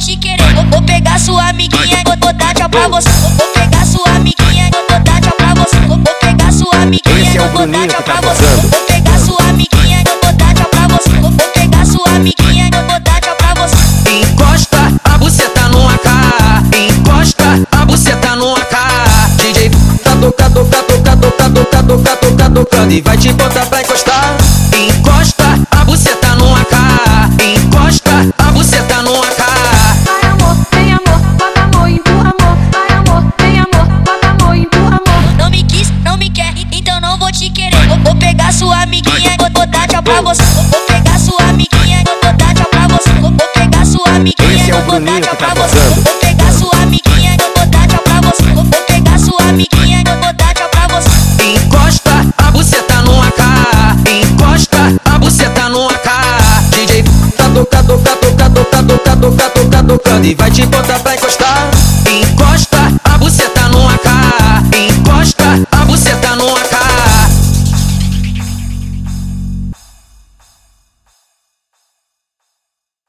te querer. Vou, vou pegar sua amiguinha, vou, vou dar tchau pra você. Vou, vou pegar sua amiguinha, vou dar tchau pra você. Vou, vou pegar sua amiguinha, é vou dar tchau pra você. Vou, vou pegar sua amiguinha, vou dar tchau pra você. Vou, vou pegar sua amiguinha, vou dar tchau pra você. Encosta a buceta no AK. Encosta a buceta no AK. DJ tá tocando, tá tocando, tá tocando, tá tocando, tá tocando. E vai te botar pra encostar. Encosta. Tchau pra você. Vou, vou pegar sua amiguinha e vou, vou dar tchau pra você. Vou, vou pegar sua amiguinha Esse e é o vou, dar tchau tá pra você. Vou, tocando. pegar sua amiguinha e vou, dar tchau pra você. Vou, pegar sua amiguinha e vou, vou dar tchau pra você. Encosta a buceta no AK. Encosta a buceta no AK. DJ tá toca, toca, toca, toca, toca, toca, toca, tocando e vai te botar pra encostar.